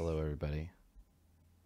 Hello, everybody.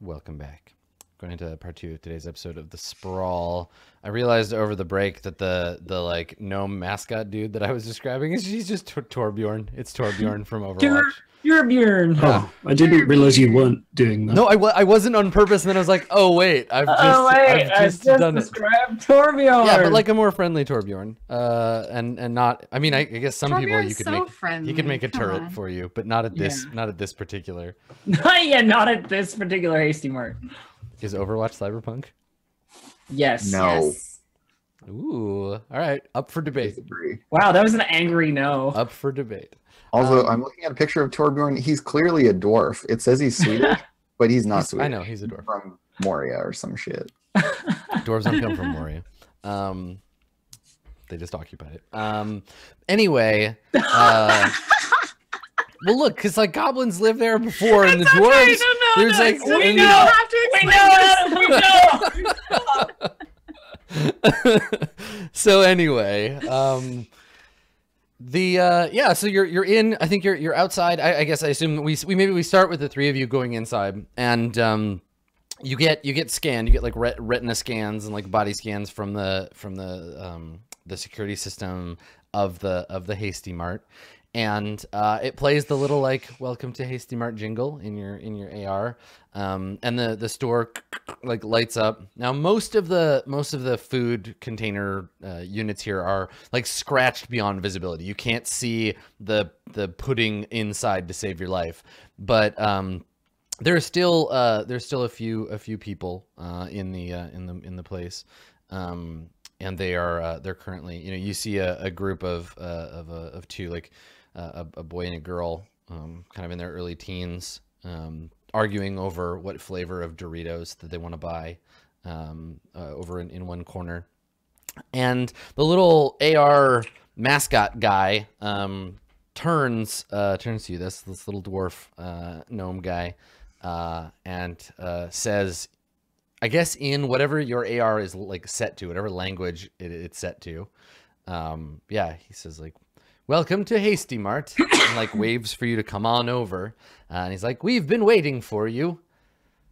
Welcome back. Going into part two of today's episode of the Sprawl. I realized over the break that the the like gnome mascot dude that I was describing is he's just Tor- Torbjorn. It's Torbjorn from Overwatch. You're Bjorn. Yeah. Oh, I didn't realize you weren't doing that. No, I, I wasn't on purpose, and then I was like, oh wait, I've just, oh wait, I've I just, just done it. Torbjorn. Yeah, but like a more friendly Torbjorn, uh, and and not. I mean, I, I guess some people you could so make friendly. he could make a Come turret on. for you, but not at this Yeah. not at this particular. yeah, not at this particular hasty mark. Is Overwatch Cyberpunk? Yes. No. Yes. Ooh, all right, up for debate. Wow, that was an angry no. Up for debate. Also, Um, I'm looking at a picture of Torbjorn. He's clearly a dwarf. It says he's Swedish, but he's not He's- Swedish. I know he's a dwarf. From Moria or some shit. Dwarves don't come from Moria. Um, they just occupied it. Um, anyway, uh, well, look, because like goblins lived there before, and the It's okay, dwarves. no, no, there's no, like it's- we and you the- know. have to we know. Adam, we know. so anyway, um, the uh, yeah, so you're you're in. I think you're you're outside. I, I guess I assume we we maybe we start with the three of you going inside, and um, you get you get scanned. You get like ret- retina scans and like body scans from the from the um, the security system of the of the Hasty Mart, and uh, it plays the little like "Welcome to Hasty Mart" jingle in your in your AR, um, and the the store like lights up. Now most of the most of the food container uh, units here are like scratched beyond visibility. You can't see the the pudding inside to save your life, but um, there's still uh, there's still a few a few people uh, in the uh, in the in the place. Um, and they are uh, they're currently you know you see a, a group of uh, of uh, of two like uh, a, a boy and a girl um, kind of in their early teens um, arguing over what flavor of Doritos that they want to buy um, uh, over in, in one corner and the little AR mascot guy um, turns uh, turns to you this this little dwarf uh, gnome guy uh, and uh, says I guess in whatever your AR is like set to, whatever language it, it's set to. Um, yeah, he says like, "Welcome to Hasty Mart," and like waves for you to come on over. Uh, and he's like, "We've been waiting for you."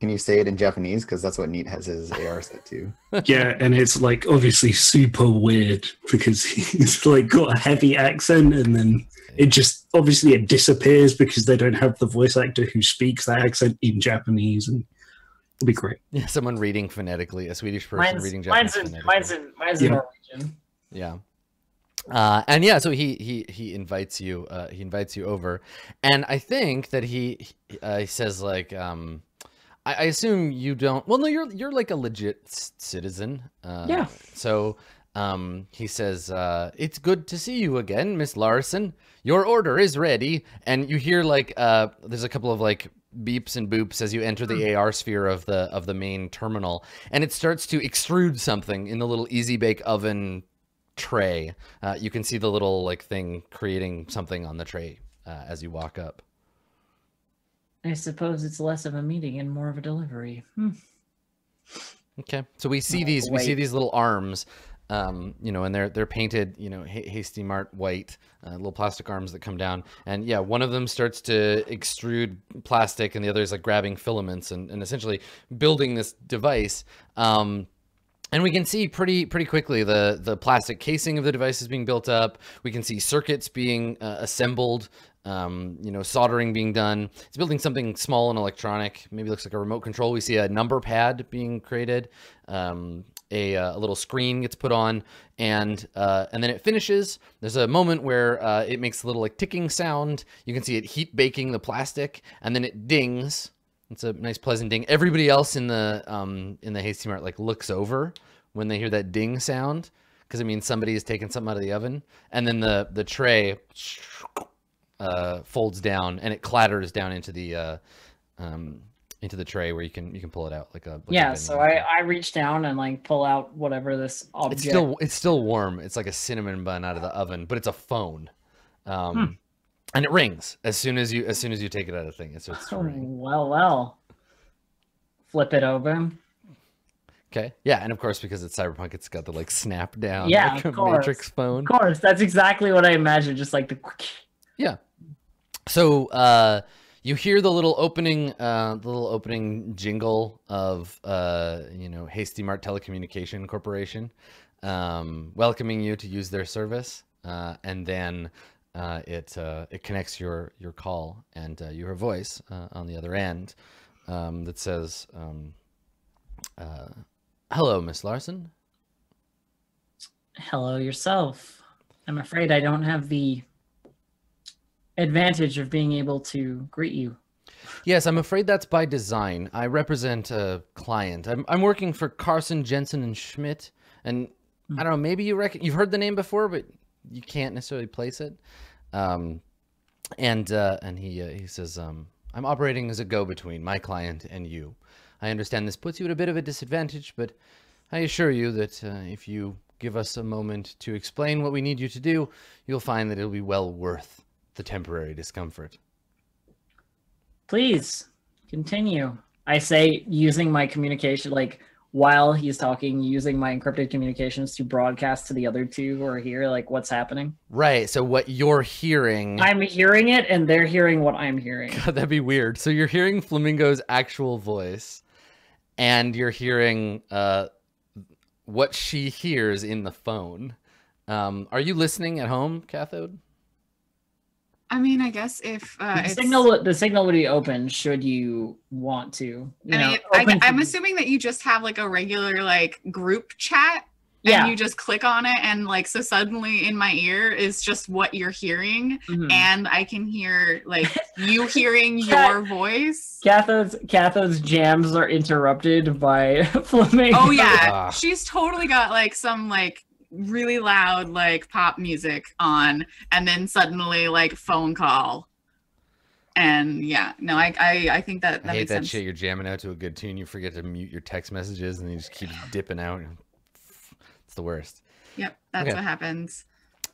Can you say it in Japanese? Because that's what Neat has his AR set to. Yeah, and it's like obviously super weird because he's like got a heavy accent and then it just obviously it disappears because they don't have the voice actor who speaks that accent in Japanese and it'll be great. Yeah, someone reading phonetically, a Swedish person Mine's, reading mine's, Japanese in, mine's, in, mine's in Norwegian. Yeah. Uh, and yeah, so he he he invites you. Uh, he invites you over, and I think that he he, uh, he says like, um, I, I assume you don't. Well, no, you're you're like a legit citizen. Uh, Yeah. So um, he says, uh, "It's good to see you again, Miss Larson. Your order is ready." And you hear like uh, there's a couple of like beeps and boops as you enter the AR sphere of the of the main terminal, and it starts to extrude something in the little easy bake oven tray. Uh, you can see the little like thing creating something on the tray uh, as you walk up. I suppose it's less of a meeting and more of a delivery. Hmm. Okay, so we see Oh, these we see these little arms, um, you know, and they're they're painted, you know, Hasty Mart white, uh, little plastic arms that come down, and yeah, one of them starts to extrude plastic, and the other is like grabbing filaments and, and essentially building this device. Um, and we can see pretty pretty quickly the the plastic casing of the device is being built up. We can see circuits being uh, assembled. Um, you know, soldering being done. It's building something small and electronic. Maybe looks like a remote control. We see a number pad being created. Um, a, uh, a little screen gets put on, and uh, and then it finishes. There's a moment where uh, it makes a little like ticking sound. You can see it heat baking the plastic, and then it dings. It's a nice pleasant ding. Everybody else in the um in the Hasty Mart like looks over when they hear that ding sound because it means somebody is taking something out of the oven. And then the the tray uh, folds down and it clatters down into the uh, um into the tray where you can you can pull it out like a like Yeah, vending so. I, I reach down and like pull out whatever this object. it's still it's still warm. It's like a cinnamon bun out of the oven, but it's a phone. Um, and it rings as soon as you as soon as you take it out of the thing. It starts Oh, well, well. Flip it over. Okay. Yeah, and of course because it's cyberpunk, it's got the like snap down, Yeah, like of course. Matrix phone. Of course, that's exactly what I imagined. Just like the. Yeah. So uh, you hear the little opening, uh, the little opening jingle of, uh, you know, Hasty Mart Telecommunication Corporation, um, welcoming you to use their service, uh, and then uh, it uh, it connects your your call, and uh, you hear a voice uh, on the other end um, that says, um, uh, "Hello, Miss Larson." Hello yourself. I'm afraid I don't have the advantage of being able to greet you. Yes, I'm afraid that's by design. I represent a client. I'm I'm working for Carson Jensen and Schmidt, and I don't know. Maybe you reckon you've heard the name before, but you can't necessarily place it. Um, and uh, and he uh, he says, um, I'm operating as a go-between my client and you. I understand this puts you at a bit of a disadvantage, but I assure you that uh, if you give us a moment to explain what we need you to do, you'll find that it'll be well worth the temporary discomfort. Please continue. I say using my communication, like while he's talking, using my encrypted communications to broadcast to the other two who are here, like what's happening. Right. So what you're hearing. I'm hearing it and they're hearing what I'm hearing. God, that'd be weird. So you're hearing Flamingo's actual voice, and you're hearing uh, what she hears in the phone. Um, are you listening at home, Cathode? I mean, I guess if uh, the signal the signal would be open should you want to. You I know, mean, I, open I'm assuming that you just have like a regular like group chat yeah. and you just click on it and like so suddenly in my ear is just what you're hearing mhm. and I can hear like you hearing Cat- your voice. Cathode's Cathode's jams are interrupted by Flamingo. Oh yeah, Ah. she's totally got like some like really loud like pop music on and then suddenly like phone call. And yeah, no, I I, I think that that I hate that sense. shit. You're jamming out to a good tune. You forget to mute your text messages, and you just keep dipping out. It's the worst. Yep, that's Okay. what happens.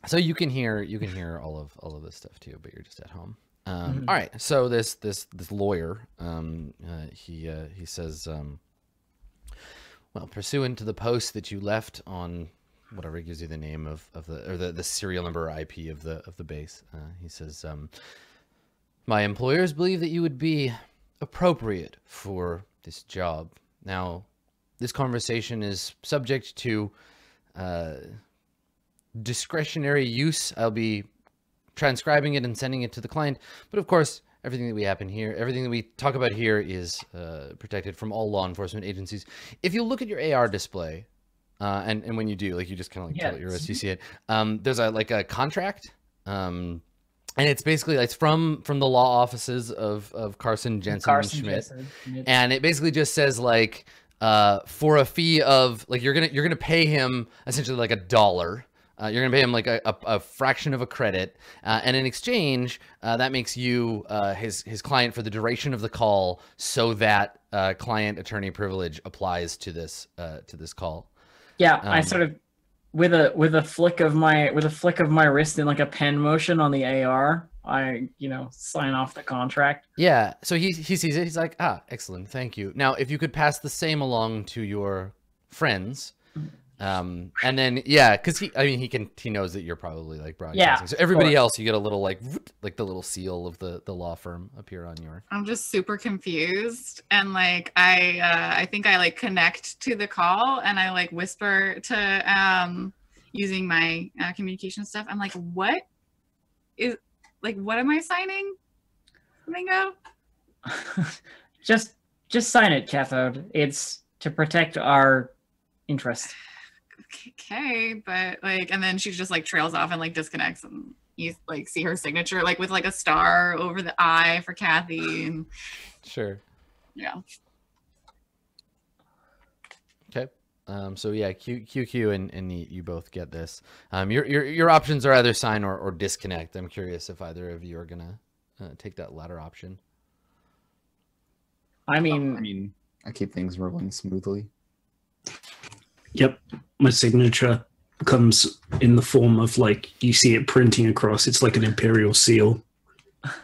So you can hear you can hear all of all of this stuff too, but you're just at home. Um, Mhm. all right. So this this this lawyer, um, uh, he uh, he says, um, well, pursuant to the post that you left on whatever gives you the name of, of the or the, the serial number or IP of the of the base, uh, he says, um, my employers believe that you would be appropriate for this job. Now, this conversation is subject to. Uh, discretionary use. I'll be transcribing it and sending it to the client. But of course, everything that we happen here, everything that we talk about here is uh, protected from all law enforcement agencies. If you look at your AR display, uh, and and when you do, like you just kind of like Yeah, tilt your wrist, you see it. Um, there's a like a contract. Um, and it's basically it's from from the law offices of of Carson Jensen Carson and Schmidt. Jensen, and it basically just says like uh for a fee of like you're gonna you're gonna pay him essentially like a dollar. Uh, you're gonna pay him like a, a, a fraction of a credit. Uh, and in exchange uh, that makes you uh, his his client for the duration of the call so that uh, client attorney privilege applies to this uh, to this call yeah, I um, sort of with a with a flick of my with a flick of my wrist and like a pen motion on the AR, I you know sign off the contract. Yeah. So he he sees it. He's like, ah, excellent, thank you. Now, if you could pass the same along to your friends, um, and then yeah, because he, I mean, he can he knows that you're probably like broadcasting. so everybody else, you get a little like like the little seal of the the law firm appear on your. I'm just super confused and like I uh, I think I like connect to the call and I like whisper to um using my uh, communication stuff. I'm like, what is like what am I signing? Flamingo? just just sign it, Cathode. It's to protect our interest. Okay, but like and then she just like trails off and like disconnects and you like see her signature like with like a star over the eye for Kathy and Sure. yeah. Okay. Um, so yeah, Q, QQ and, and you, you both get this. Um, your, your your options are either sign or, or disconnect. I'm curious if either of you are gonna uh, take that latter option. I mean, I mean, I keep things rolling smoothly. Yep, my signature comes in the form of like you see it printing across. It's like an imperial seal,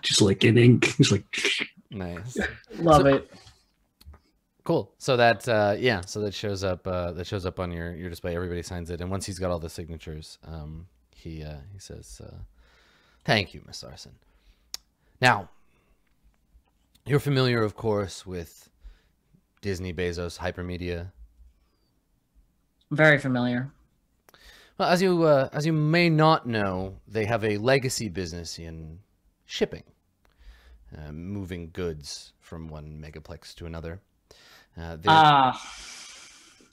just like in ink. It's like Nice. love So- it. Cool. So that uh, yeah, so that shows up uh, that shows up on your your display. Everybody signs it, and once he's got all the signatures, um, he uh, he says, uh, "Thank you, Miss Larson." Now, you're familiar, of course, with Disney, Bezos, Hypermedia. Very familiar. Well, as you uh, as you may not know, they have a legacy business in shipping, uh, moving goods from one megaplex to another. Uh, Ah,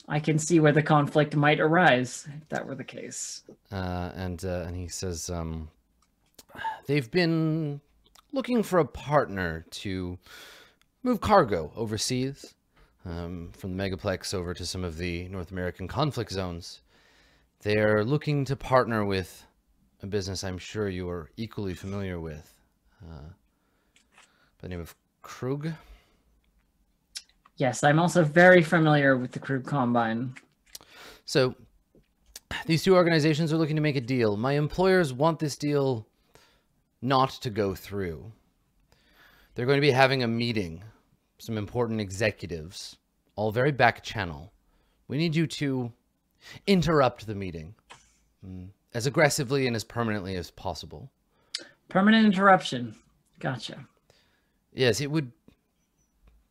I can see where the conflict might arise if that were the case. uh, and uh, and he says um, they've been looking for a partner to move cargo overseas um, from the megaplex over to some of the North American conflict zones. They're looking to partner with a business I'm sure you are equally familiar with, uh, by the name of Krug. Yes, I'm also very familiar with the Krug Combine. So these two organizations are looking to make a deal. My employers want this deal not to go through. They're going to be having a meeting, some important executives, all very back channel. We need you to interrupt the meeting mm, as aggressively and as permanently as possible. Permanent interruption. Gotcha. Yes, it would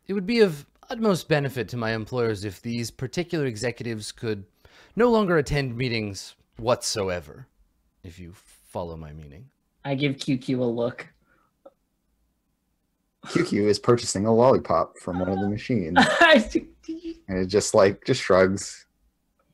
it would be of utmost benefit to my employers if these particular executives could no longer attend meetings whatsoever, if you follow my meaning. I give QQ a look. QQ is purchasing a lollipop from one of the machines, and it just like just shrugs.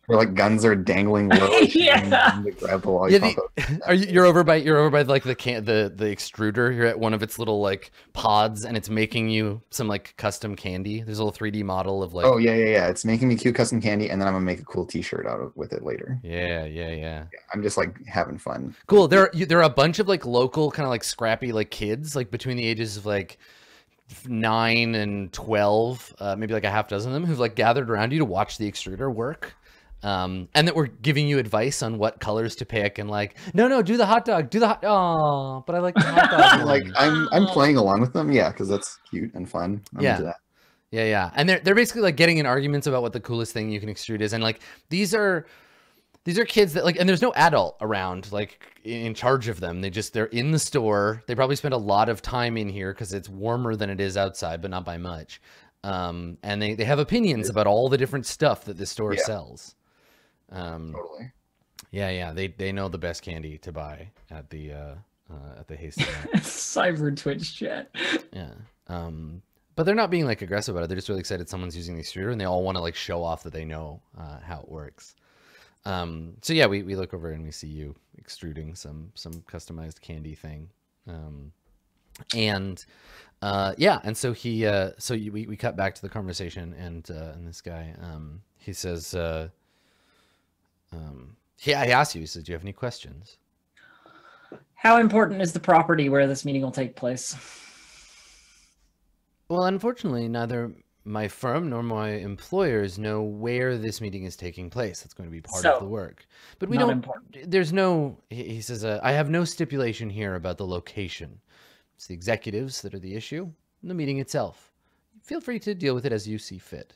Or like guns are dangling low. Yeah. to grab the Yeah, the, are you, you're over by you're over by like the can the the extruder. You're at one of its little like pods, and it's making you some like custom candy. There's a little 3D model of like oh yeah, yeah, yeah. It's making me cute custom candy, and then I'm gonna make a cool T-shirt out of with it later. yeah, yeah, yeah. Yeah, I'm just like having fun. Cool. There, are, you, there are a bunch of like local, kind of like scrappy, like kids, like between the ages of like nine and twelve, uh, maybe like a half dozen of them, who've like gathered around you to watch the extruder work, um, and that we're giving you advice on what colors to pick, and like, no, no, do the hot dog, do the hot. Oh, but I like the hot dog. Like. I'm I'm playing along with them, yeah, because that's cute and fun. I'm Yeah. into that. Yeah, yeah. And they're they're basically like getting in arguments about what the coolest thing you can extrude is. And like these are these are kids that like and there's no adult around like in in charge of them. They just they're in the store. They probably spend a lot of time in here because it's warmer than it is outside, but not by much. Um, and they, they have opinions about all the different stuff that this store Yeah. sells. Um, Totally. yeah, yeah. They they know the best candy to buy at the uh, uh at the Mart. Cyber Twitch chat. Yeah. Um, but they're not being like aggressive about it. They're just really excited someone's using the extruder and they all want to like show off that they know uh, how it works. Um, so yeah, we, we look over and we see you extruding some some customized candy thing. Um, and uh, yeah, and so he uh, so you, we, we cut back to the conversation and uh, and this guy um, he says uh, um, asked you he said, do you have any questions? How important is the property where this meeting will take place? Well, unfortunately, neither my firm nor my employers know where this meeting is taking place. That's going to be part of the work. But we don't. important. There's no. He he says, uh, "I have no stipulation here about the location. It's the executives that are the issue, and the meeting itself. Feel free to deal with it as you see fit."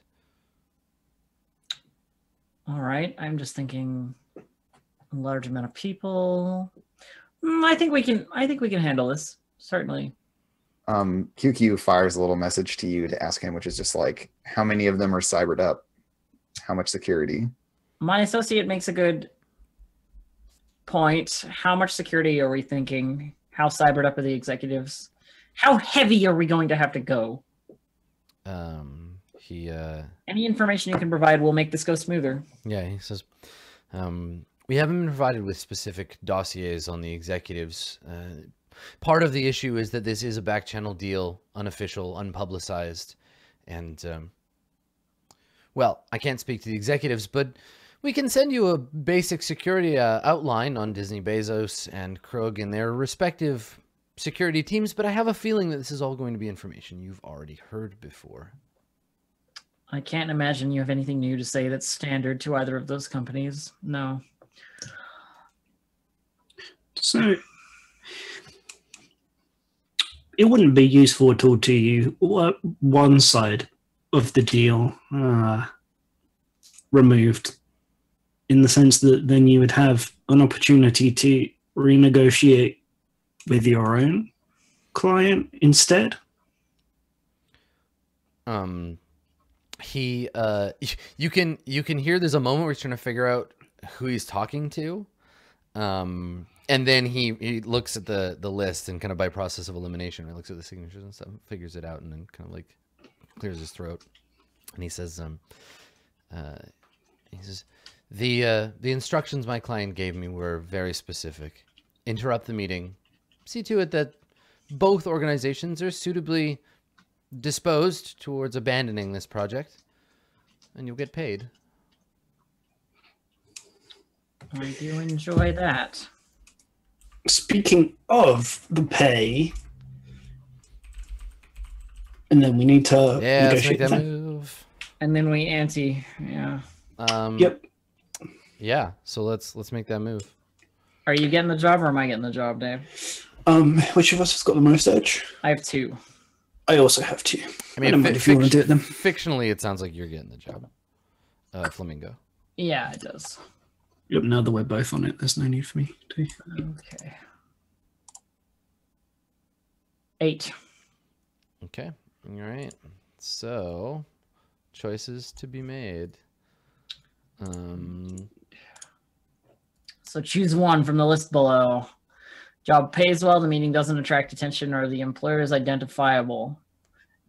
All right. I'm just thinking a large amount of people. Mm, I think we can I think we can handle this. Certainly. Um, QQ fires a little message to you to ask him, which is just like, how many of them are cybered up? How much security? My associate makes a good point. How much security are we thinking? How cybered up are the executives? How heavy are we going to have to go? Um, he. Uh, Any information you can provide will make this go smoother. Yeah, he says, um, we haven't been provided with specific dossiers on the executives. Uh, part of the issue is that this is a back channel deal, unofficial, unpublicized, and um, well, I can't speak to the executives, but we can send you a basic security uh, outline on Disney Bezos and Krug and their respective security teams. But I have a feeling that this is all going to be information you've already heard before. I can't imagine you have anything new to say that's standard to either of those companies. No. So it wouldn't be useful at all to you. One side of the deal uh, removed, in the sense that then you would have an opportunity to renegotiate with your own client instead. um, he uh, you can you can hear there's a moment where he's trying to figure out who he's talking to, um, and then he he looks at the the list and kind of by process of elimination, he looks at the signatures and stuff, figures it out, and then kind of like clears his throat, and he says, um, uh, he says, the uh, the instructions my client gave me were very specific. Interrupt the meeting. See to it that both organizations are suitably disposed towards abandoning this project, and you'll get paid. I do enjoy that. Speaking of the pay, and then we need to Yeah, let's make that move. And then we ante. Yeah. Um, Yep. Yeah, so let's let's make that move. Are you getting the job or am I getting the job, Dave? Um, which of us has got the most edge? I have two. I also have two. I mean, don't fi- if you wanna do it then. fictionally, it sounds like you're getting the job, uh, Flamingo. Yeah, it does. Yep. Now that we're both on it, there's no need for me to. Okay. Eight. Okay. All right. So, choices to be made. Um, So choose one from the list below. Job pays well, the meeting doesn't attract attention, or the employer is identifiable.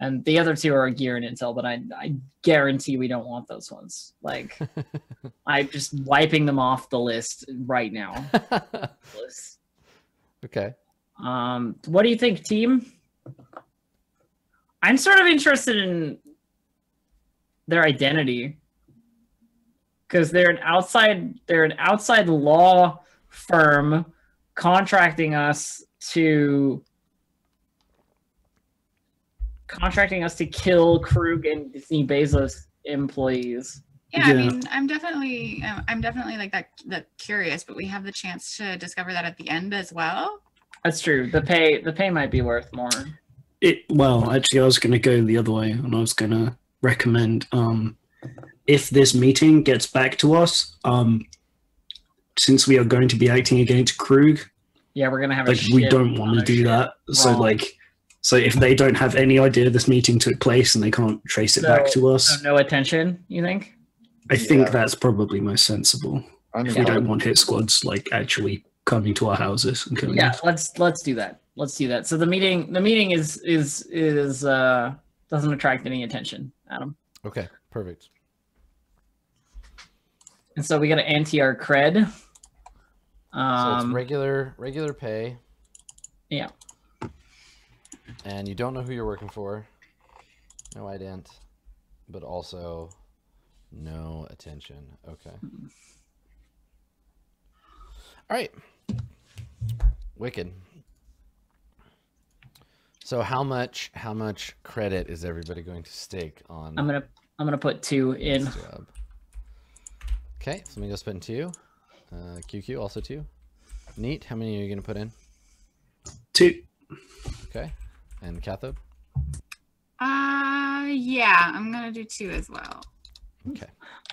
And the other two are gear and intel, but I, I guarantee we don't want those ones. Like, I'm just wiping them off the list right now. okay. Um, what do you think, team? I'm sort of interested in their identity because they're an outside they're an outside law firm contracting us to contracting us to kill Krug and Disney Bezos employees. Yeah, I mean, I'm definitely, uh, I'm definitely like that, that curious, but we have the chance to discover that at the end as well. That's true. The pay the pay might be worth more. It well, actually, I was going to go the other way, and I was going to recommend um, if this meeting gets back to us, um, since we are going to be acting against Krug, Yeah, we're gonna have a like we don't want to do shit. that. So like, so if they don't have any idea this meeting took place and they can't trace it back to us, So no attention, you think? I think that's probably most sensible. I If we I don't want hit squads like actually coming to our houses and killing yeah us. let's let's do that let's do that so the meeting the meeting is is is uh doesn't attract any attention adam Okay. Perfect. and so we got to ante our cred So it's um regular regular pay. yeah And you don't know who you're working for. No ident. But also no attention. Okay. All right. Wicked. So how much how much credit is everybody going to stake on i'm gonna i'm gonna put two in job? Okay, so let me go spend two. Uh, QQ also two. Neat. How many are you going to put in? Two. Okay. And cathode? Uh, yeah, I'm gonna do two as well. Okay.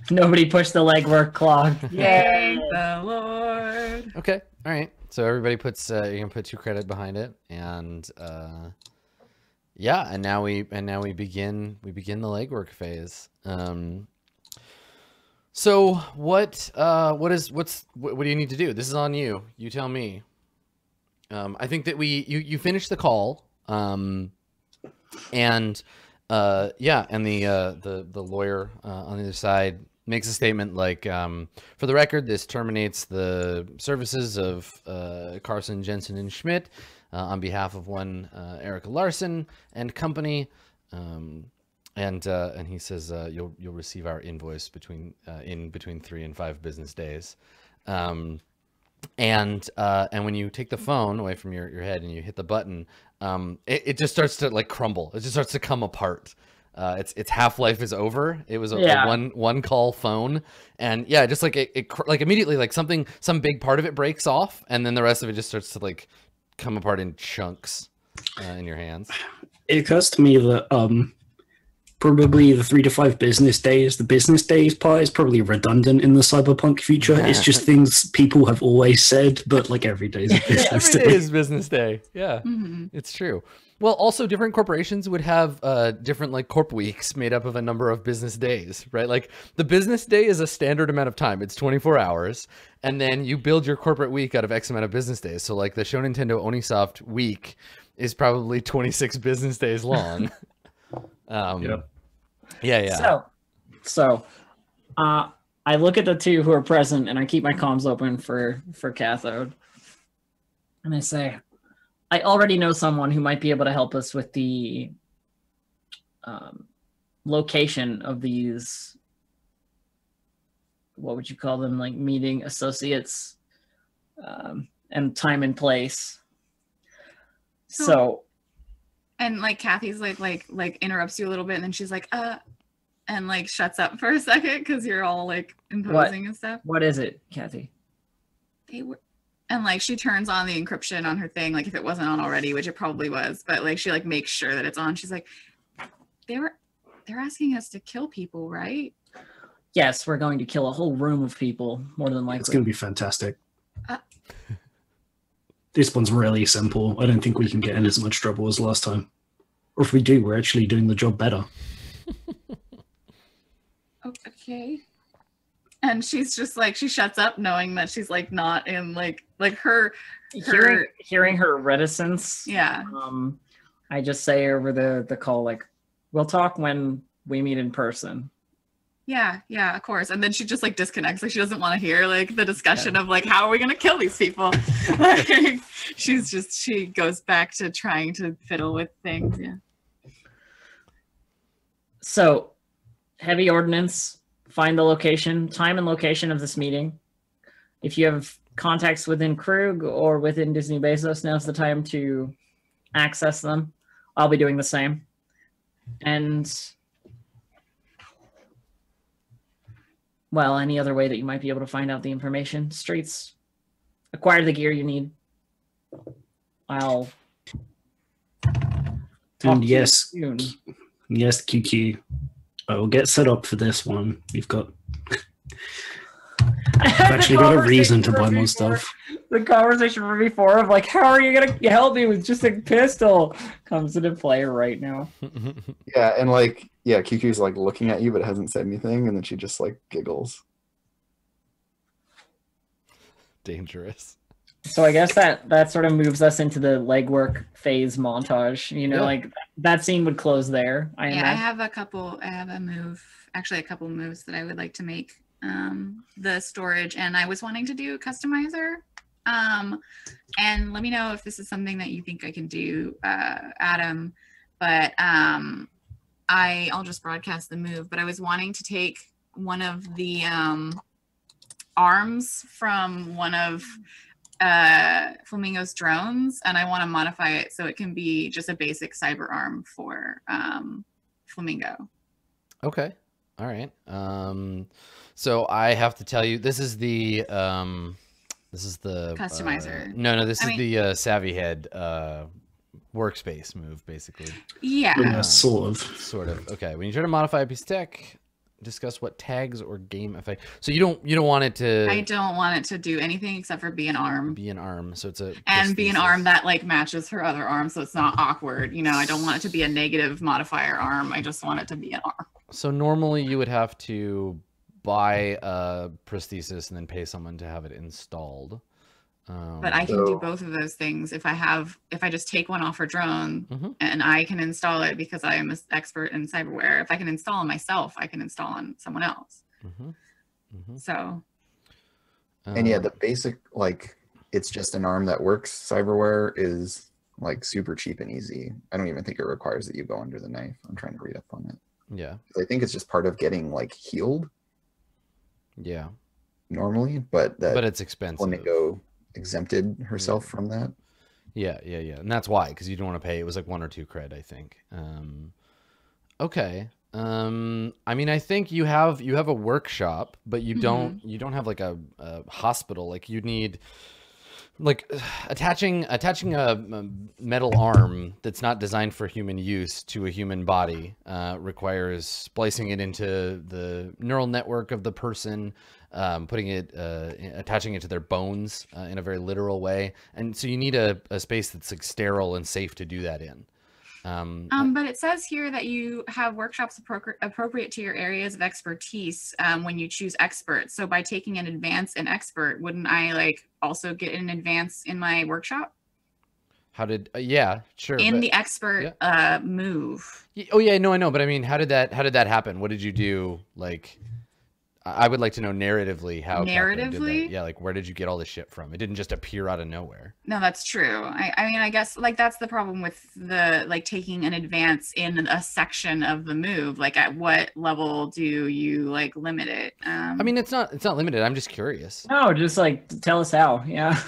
nobody pushed the legwork clock Yay, the Lord. Okay. All right. So everybody puts uh, you can put two credit behind it, and uh, yeah, and now we and now we begin we begin the legwork phase. Um, so what uh, what is what's what, what do you need to do? This is on you. You tell me. Um, I think that we you you finish the call, um, and uh, yeah, and the uh, the the lawyer uh, on the other side makes a statement like, um, for the record, this terminates the services of uh, Carson, Jensen, and Schmidt uh, on behalf of one Erica Larson and company. Um, and uh, and he says uh, you'll you'll receive our invoice between uh, in between three and five business days. Um, and uh, and when you take the phone away from your, your head and you hit the button, um, it, it just starts to like crumble. It just starts to come apart. Uh, its its half life is over. It was a, a one one call phone, and yeah, just like it, it cr- like immediately like something some big part of it breaks off, and then the rest of it just starts to like come apart in chunks uh, in your hands. It occurs to me that um, probably the three to five business days. The business days part is probably redundant in the cyberpunk future. It's just things people have always said, but like every day is a business Every day. day is business day. Yeah, Mhm. it's true. Well, also different corporations would have uh, different like corp weeks made up of a number of business days, right? Like the business day is a standard amount of time; it's 24 hours, and then you build your corporate week out of X amount of business days. So, like the Show Nintendo Onisoft week is probably 26 business days long. um, Yep. Yeah, yeah. So, so, uh, I look at the two who are present, and I keep my comms open for for cathode, and I say, I already know someone who might be able to help us with the um, location of these. What would you call them? Like meeting associates, um, and time and place. So And like Kathy's like like like interrupts you a little bit, and then she's like, uh, and like shuts up for a second because you're all like imposing and stuff. what is it, Kathy? They were, and like she turns on the encryption on her thing, like if it wasn't on already, which it probably was, but like she like makes sure that it's on. She's like, they were, they're asking us to kill people, right? Yes, we're going to kill a whole room of people, more than likely. It's going to be fantastic. Uh. This one's really simple. I don't think we can get in as much trouble as last time. Or if we do, we're actually doing the job better. Oh, okay. And she's just like she shuts up, knowing that she's like not in like like her. hearing her- hearing her reticence Yeah. um i just say over the the call like we'll talk when we meet in person Yeah, yeah, of course. And then she just like disconnects. Like she doesn't want to hear like the discussion of like how are we gonna kill these people. like, she's just she goes back to trying to fiddle with things. Yeah. so heavy ordnance find the location time and location of this meeting if you have contacts within krug or within disney bezos now's the time to access them i'll be doing the same and well any other way that you might be able to find out the information streets acquire the gear you need i'll talk And to you yes, soon. yes, QQ. I will get set up for this one. We've got I've I've actually got a reason to buy more stuff. The conversation from before of like, how are you gonna help me with just a pistol comes into play right now. Yeah, and like yeah, QQ's like looking at you but hasn't said anything, and then she just like giggles. Dangerous. So I guess that that sort of moves us into the legwork phase montage. You know, Yeah. like that scene would close there. I yeah, I have a couple. I have a move, actually, a couple moves that I would like to make. Um, the storage, and I was wanting to do a customizer. Um, and let me know if this is something that you think I can do, uh, Adam. But um, I, I'll just broadcast the move. But I was wanting to take one of the um, arms from one of uh flamingo's drones and i want to modify it so it can be just a basic cyber arm for um flamingo Okay. All right. Um, so I have to tell you, this is the um, this is the uh, Customizer. no, no, this I is mean- the uh, Savvy Head uh, workspace move, basically. yeah Yeah, um, sort of. Sort of. Okay. When you try to modify a piece of tech, discuss what tags or game effect. So you don't you don't want it to i don't want it to do anything except for be an arm be an arm. So it's a and be an arm that like matches her other arm so it's not awkward you know i don't want it to be a negative modifier arm i just want it to be an arm So normally you would have to buy a prosthesis and then pay someone to have it installed. Um, but i can do both of those things if i have if i just take one off her drone Mhm. and i can install it because i am an expert in cyberware if i can install on myself i can install on someone else mhm, mhm. so And yeah, Um, the basic like it's just an arm that works cyberware is like super cheap and easy. I don't even think it requires that you go under the knife. I'm trying to read up on it. Yeah. I think it's just part of getting like healed yeah, normally, but that but it's expensive. Flamingo exempted herself from that. Yeah, yeah, yeah, and that's why because you don't want to pay. It was like one or two cred, I think. Um, okay. Um, I mean, I think you have you have a workshop, but you don't you don't have like a, a hospital. Like you need like attaching attaching a, a, metal arm that's not designed for human use to a human body uh, requires splicing it into the neural network of the person um, putting it uh, attaching it to their bones uh, in a very literal way and so you need a, a space that's like sterile and safe to do that in um, um, but it says here that you have workshops appro- appropriate to your areas of expertise um, when you choose experts. So by taking an advance in expert, wouldn't I like also get an advance in my workshop? How did? Uh, yeah, sure. In but, the expert yeah. uh, move. Oh yeah, no, I know, but I mean, how did that? How did that happen? What did you do? Like, I would like to know narratively how narratively. Yeah, like where did you get all this shit from? It didn't just appear out of nowhere. No, that's true. I, I mean, I guess like that's the problem with the like taking an advance in a section of the move. Like, at what level do you like limit it? Um, I mean, it's not it's not limited. I'm just curious. No, just like tell us how. Yeah.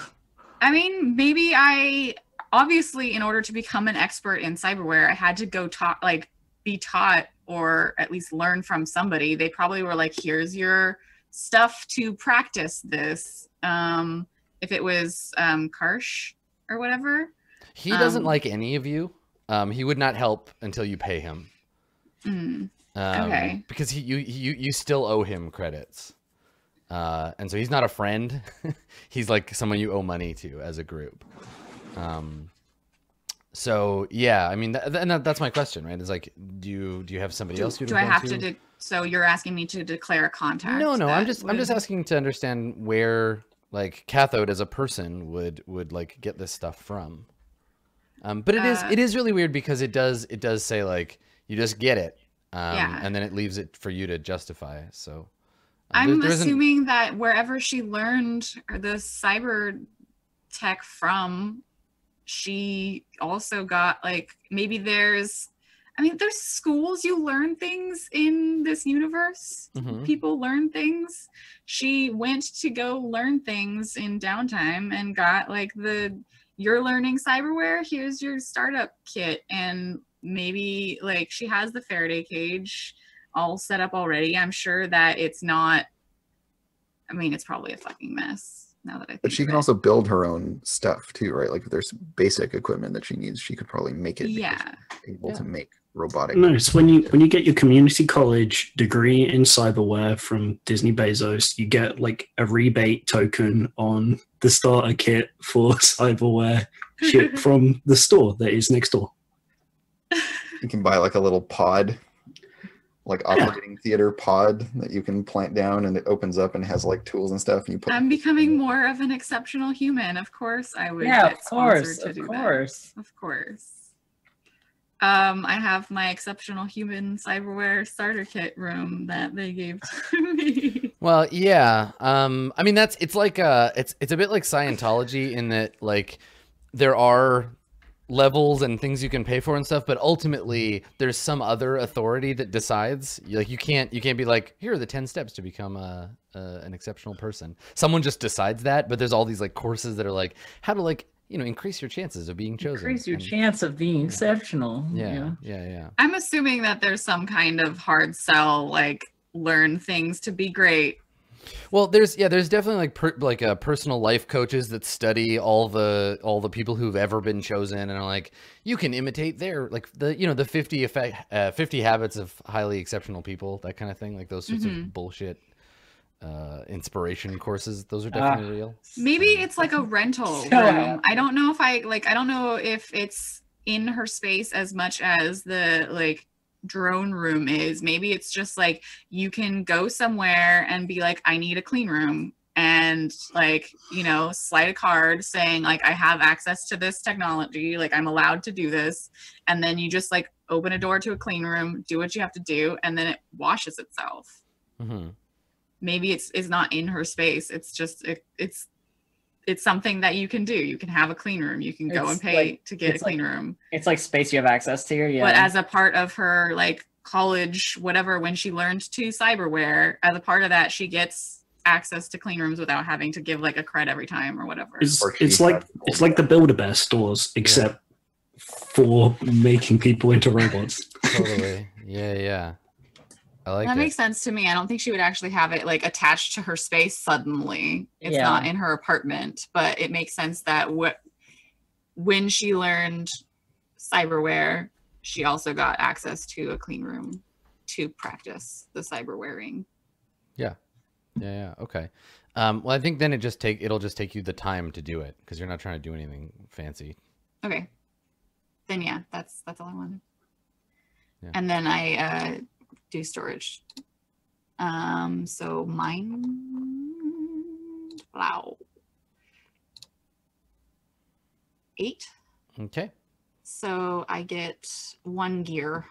I mean, maybe I obviously in order to become an expert in cyberware, I had to go talk like be taught or at least learn from somebody. They probably were like, here's your stuff to practice this. Um, if it was um, Karsh or whatever. He doesn't um, like any of you. Um, he would not help until you pay him. Mm, okay. Because he, you, you, you still owe him credits. Uh, and so he's not a friend. he's like someone you owe money to as a group. Um, so yeah, I mean, th- and that's my question, right? It's like, do you do you have somebody do, else? Do I have to? de- so you're asking me to declare a contact? No, no. I'm just would... I'm just asking to understand where like cathode as a person would would like get this stuff from. Um, but it uh, is it is really weird because it does it does say like you just get it, um, yeah. and then it leaves it for you to justify. So um, I'm there, assuming that wherever she learned the cyber tech from she also got like maybe there's I mean, there's schools you learn things in this universe. Mm-hmm. People learn things. She went to go learn things in downtime and got like the you're learning cyberware. Here's your startup kit, and maybe like she has the Faraday cage all set up already. I'm sure that it's not. I mean, it's probably a fucking mess now that I think But she can it. also build her own stuff too, right? Like if there's basic equipment that she needs, she could probably make it. Yeah. Able yeah. to make robotic. No, it's when you when you get your community college degree in cyberware from Disney Bezos, you get like a rebate token on the starter kit for cyberware ship from the store that is next door. You can buy like a little pod like operating yeah. theater pod that you can plant down and it opens up and has like tools and stuff and you put I'm becoming more of an exceptional human. Of course I would yeah, of course, of course. That. Of course. Um, I have my exceptional human cyberware starter kit room that they gave to me. Well, yeah. Um, I mean that's it's like uh it's it's a bit like Scientology in that like there are levels and things you can pay for and stuff but ultimately there's some other authority that decides. Like you can't you can't be like here are the 10 steps to become a, a, an exceptional person. Someone just decides that but there's all these like courses that are like how to like you know increase your chances of being chosen increase your and, chance of being exceptional yeah, yeah. yeah yeah. I'm assuming that there's some kind of hard sell like learn things to be great well, there's yeah, there's definitely like per, like uh, personal life coaches that study all the all the people who've ever been chosen, and are like, you can imitate their like the you know the 50 effect uh, 50 habits of highly exceptional people, that kind of thing, like those sorts mm-hmm. of bullshit uh inspiration courses those are definitely uh, real. Maybe it's like a rental room. i don't know if i like i don't know if it's in her space as much as the like drone room is. Maybe it's just like you can go somewhere and be like, I need a clean room and like you know slide a card saying like i have access to this technology like i'm allowed to do this and then you just like open a door to a clean room do what you have to do and then it washes itself mm-hmm. maybe it's it's not in her space it's just it, it's it's something that you can do. You can have a clean room. You can go it's and pay like, to get a clean like, room. It's like space you have access to. Yeah. But as a part of her like college, whatever, when she learned to cyberware, as a part of that, she gets access to clean rooms without having to give like a cred every time or whatever. It's, it's like it's like the Build a Bear stores, except yeah. for making people into robots. totally. Yeah, yeah. I like that it. makes sense to me. I don't think she would actually have it like attached to her space suddenly. It's Yeah. not in her apartment, but it makes sense that what when she learned cyberware, she also got access to a clean room to practice the cyber wearing. Yeah, yeah. Okay. Um, well, I think then it just take it'll just take you the time to do it because you're not trying to do anything fancy. Okay. Then yeah, that's that's all I wanted. Yeah. And then I uh do storage. Um so mine wow. Eight. Okay. So I get one gear.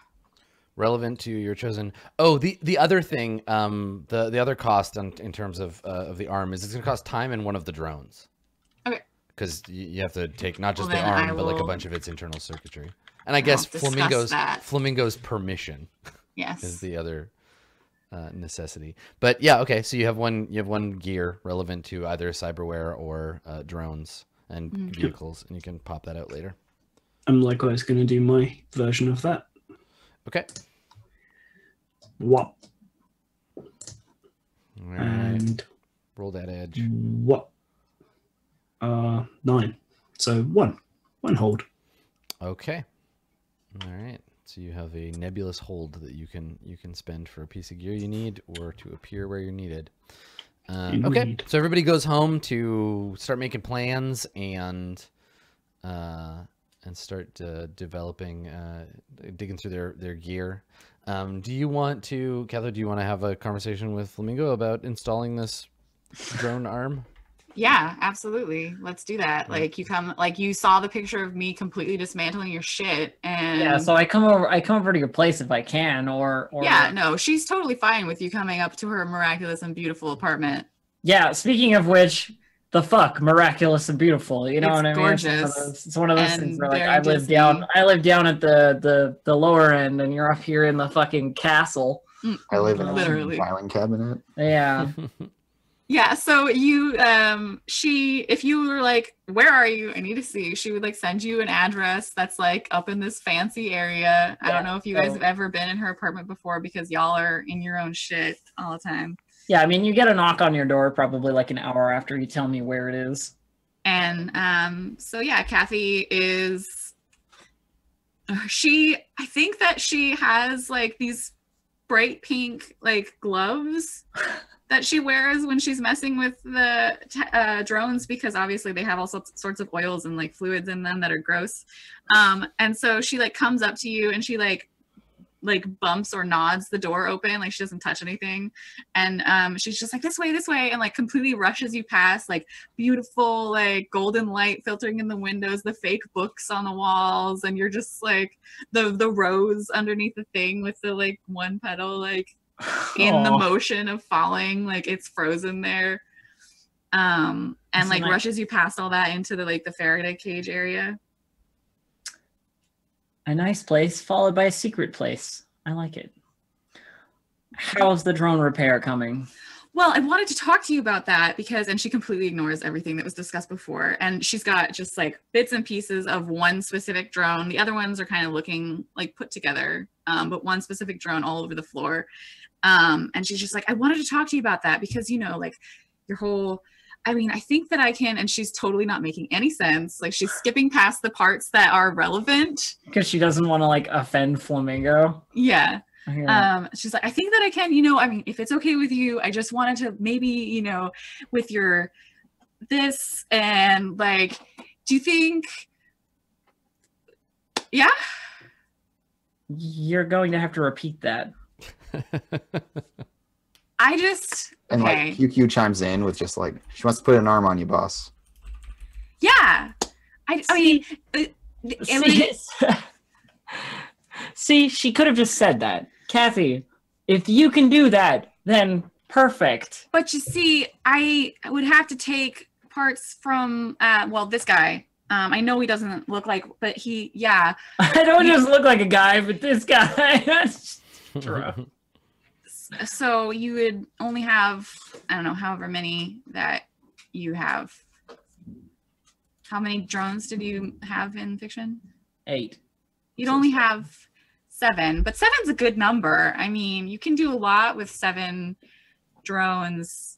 Relevant to your chosen. Oh, the the other thing, um, the the other cost on, in terms of uh, of the arm is it's going to cost time in one of the drones. Okay. Because you, have to take not just Well, the arm, but like a bunch of its internal circuitry. And I guess flamingo's that. flamingo's permission Yes. is the other uh, necessity. But yeah, okay. So you have one you have one gear relevant to either cyberware or uh, drones and Mhm. vehicles, and you can pop that out later. I'm likewise going to do my version of that. Okay. What All right. and Roll that edge. what? Uh, nine. So one, one hold. Okay. All right. So you have a nebulous hold that you can you can spend for a piece of gear you need or to appear where you're needed. Uh, okay. So everybody goes home to start making plans and uh, and start uh, developing, uh, digging through their their gear. Um, do you want to, Cather? Do you want to have a conversation with Flamingo about installing this drone arm? Yeah, absolutely. Let's do that. Like you come like you saw the picture of me completely dismantling your shit and Yeah, so I come over. I come over to your place if I can, or or Yeah, no, she's totally fine with you coming up to her miraculous and beautiful apartment. Yeah, Speaking of which, the fuck, miraculous and beautiful. You know It's what I mean? It's one of gorgeous those- It's one of those things where like I live Disney. down. I live down at the the the lower end, and you're up here in the fucking castle. Mm. I live in a Literally. filing cabinet. Yeah. Yeah, so you um she if you were like, Where are you? I need to see, she would like send you an address that's like up in this fancy area. I don't know if you guys have ever been in her apartment before because y'all are in your own shit all the time. Yeah, I mean, you get a knock on your door probably like an hour after you tell me where it is. And um, so yeah, Kathy is she I think that she has like these bright pink like gloves that she wears when she's messing with the uh, drones because obviously they have all sorts, sorts of oils and like fluids in them that are gross. Um, and so she like comes up to you and she like like bumps or nods the door open like she doesn't touch anything and um she's just like this way this way and like completely rushes you past like beautiful like golden light filtering in the windows the fake books on the walls and you're just like the the rose underneath the thing with the like one petal like in the motion of falling like it's frozen there um and That's like nice. rushes you past all that into the like the faraday cage area a nice place followed by a secret place. I like it. How's the drone repair coming? Well, I wanted to talk to you about that because, and she completely ignores everything that was discussed before. And she's got just like bits and pieces of one specific drone. The other ones are kind of looking like put together, um, but one specific drone all over the floor. Um, and she's just like, I wanted to talk to you about that because, you know, like your whole, I mean, I think that I can, and she's totally not making any sense. Like she's skipping past the parts that are relevant. Because she doesn't want to like offend Flamingo. Yeah. That. um she's like i think that i can you know i mean if it's okay with you i just wanted to maybe you know with your this and like do you think yeah You're going to have to repeat that. i just And okay like QQ chimes in with just like she wants to put an arm on you, boss. yeah i, I mean uh, I mean, See, See, she could have just said that. Kathy, if you can do that, then perfect. but you see i would have to take parts from uh well this guy um i know he doesn't look like but he yeah I don't just look like a guy, but this guy. That's true. So you would only have i don't know however many that you have how many drones did you have in fiction Eight. you'd only have seven, but seven's a good number. I mean, you can do a lot with seven drones.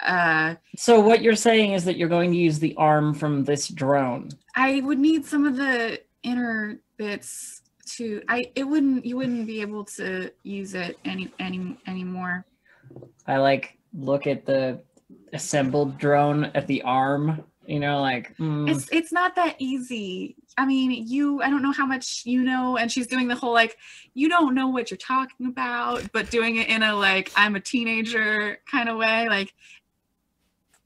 Uh, so what you're saying is that you're going to use the arm from this drone. I would need some of the inner bits to. I it wouldn't you wouldn't be able to use it any any anymore. I like look at the assembled drone at the arm. You know, like mm. it's it's not that easy. I mean, you, I don't know how much you know. And she's doing the whole like, you don't know what you're talking about, but doing it in a like, I'm a teenager kind of way. Like,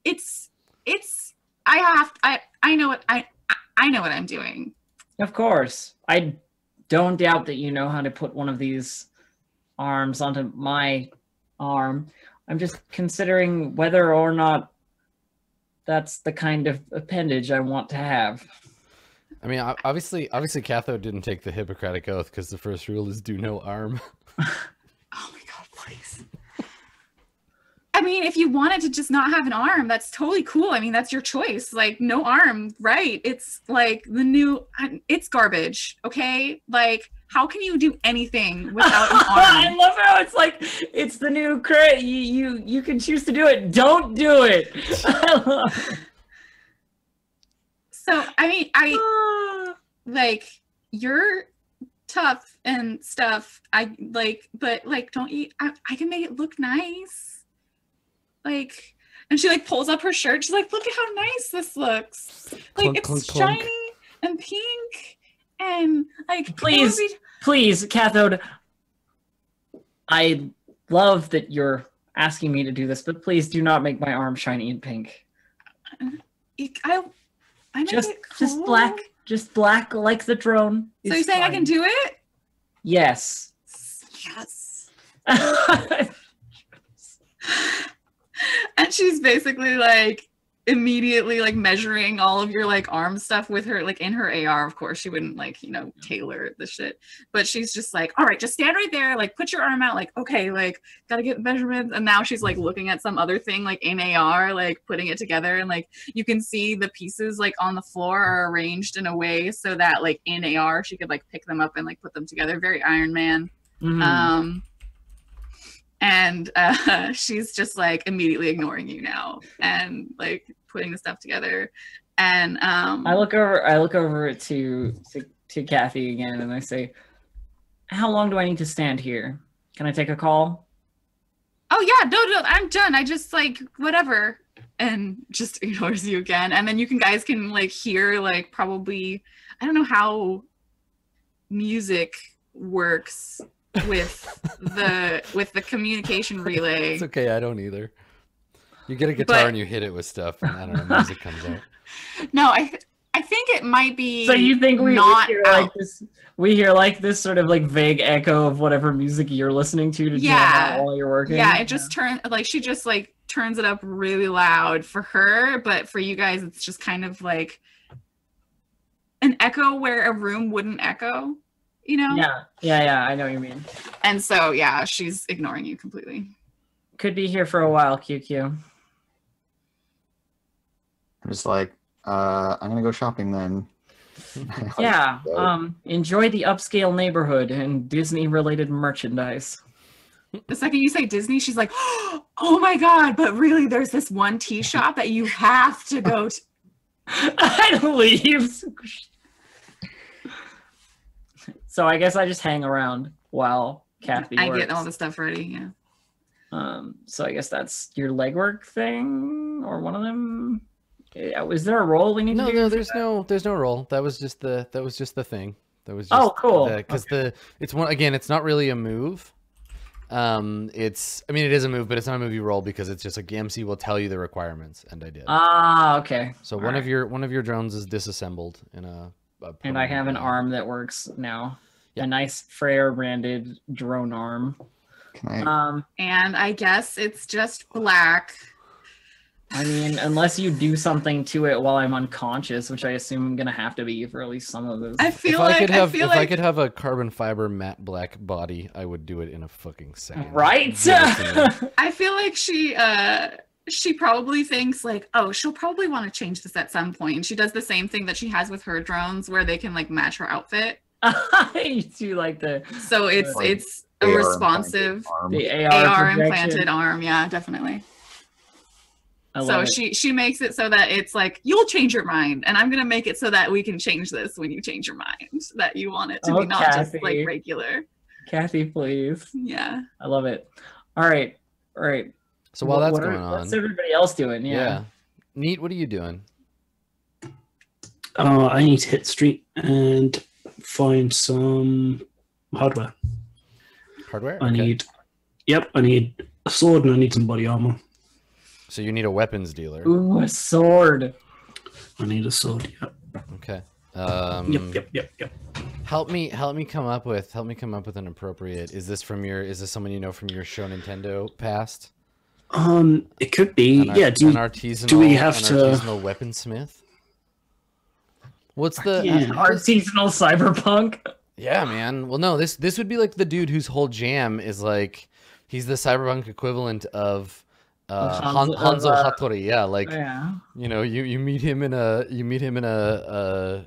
it's, it's, I have, I, I know what, I, I know what I'm doing. Of course. I don't doubt that you know how to put one of these arms onto my arm. I'm just considering whether or not that's the kind of appendage I want to have. I mean, obviously, obviously, Cathode didn't take the Hippocratic oath because the first rule is do no arm. oh my god, please. I mean, if you wanted to just not have an arm, that's totally cool. I mean, that's your choice. Like, no arm, right? It's like the new, it's garbage, okay? Like, how can you do anything without an arm? I love how it's like it's the new crit. You you you can choose to do it. Don't do it. so I mean, I like you're tough and stuff. I like, but like, don't you? I, I can make it look nice. Like, and she like pulls up her shirt. She's like, "Look at how nice this looks. Like, clunk, it's clunk, shiny clunk. and pink." And like, please, be... please, cathode. I love that you're asking me to do this, but please do not make my arm shiny and pink. I, I just, cool. just black, just black like the drone. So you're saying fine. I can do it? Yes. Yes. and she's basically like, immediately like measuring all of your like arm stuff with her like in her AR of course. She wouldn't like you know tailor the shit. But she's just like all right just stand right there. Like put your arm out. Like okay like got to get measurements. And now she's like looking at some other thing like in AR like putting it together. And like you can see the pieces like on the floor are arranged in a way so that like in AR she could like pick them up and like put them together. Very Iron Man. Mm-hmm. um and uh, she's just like immediately ignoring you now and like putting the stuff together. And um i look over i look over to to, to kathy again and i say how long do i need to stand here? Can i take a call? Oh yeah. No no. I'm done. I just like whatever. And just ignores you again. And then you can guys can like hear like probably i don't know how music works with the with the communication relay. It's okay, I don't either. You get a guitar but, and you hit it with stuff, and I don't know, music comes out. No, I I think it might be. So you think we, not we hear out. like this? We hear like this sort of like vague echo of whatever music you're listening to to yeah while you're working. Yeah, it just turns like she just like turns it up really loud for her, but for you guys, it's just kind of like an echo where a room wouldn't echo you know? Yeah, yeah, yeah. I know what you mean. And so, yeah, she's ignoring you completely. Could be here for a while, QQ. I'm just like, uh, I'm gonna go shopping then. yeah. Um, enjoy the upscale neighborhood and Disney-related merchandise. The second you say Disney, she's like, "Oh my god!" But really, there's this one tea shop that you have to go to. I leave. So I guess I just hang around while Kathy. I works. get all the stuff ready. Yeah. Um. So I guess that's your legwork thing, or one of them. Is there a role we need no, to do? No, there's no, there's no role. That was just the, that was just the thing. That was. Oh, just oh, cool. Because okay. the, it's one again. It's not really a move. Um, it's, I mean, it is a move, but it's not a move you roll because it's just like MC will tell you the requirements, and I did. Ah, okay. So all one right. of your one of your drones is disassembled in a. a and I have an arm that works now yeah. a nice Freyr branded drone arm. I... Um, and I guess it's just black. I mean, unless you do something to it while I'm unconscious, which I assume I'm gonna have to be for at least some of those. I feel if like I could have, I if like... I could have a carbon fiber matte black body, I would do it in a fucking second. Right? I feel like she uh she probably thinks like, oh, she'll probably want to change this at some point. And she does the same thing that she has with her drones where they can like match her outfit. you do like the So it's Like it's a AR responsive the AR, AR implanted arm. Yeah, definitely. So it. she she makes it so that it's like you'll change your mind, and I'm gonna make it so that we can change this when you change your mind. That you want it to Oh, be not just like regular. Kathy, please. Yeah. I love it. All right, all right. So while What- that's what are- going on, what's everybody else doing? yeah. Yeah. Neat. What are you doing? Uh, I need to hit street and find some hardware. Hardware. I Okay. need, yep, I need a sword and I need some body armor. So you need a weapons dealer. Ooh, a sword. I need a sword. Yep, Okay. Um, yep, yep, yep, yep. Help me, help me come up with, help me come up with an appropriate. Is this from your? Is this someone you know from your show Nintendo past? Um, it could be. An yeah. Do an you, artisanal, do we have an to- artisanal weaponsmith? What's the? Yeah. Artisanal cyberpunk. Yeah, man. Well, no, this this would be like the dude whose whole jam is like he's the cyberpunk equivalent of uh, Han- Hanzo- uh, Hattori. Yeah, like yeah. you know, you you meet him in a you meet him in a, a,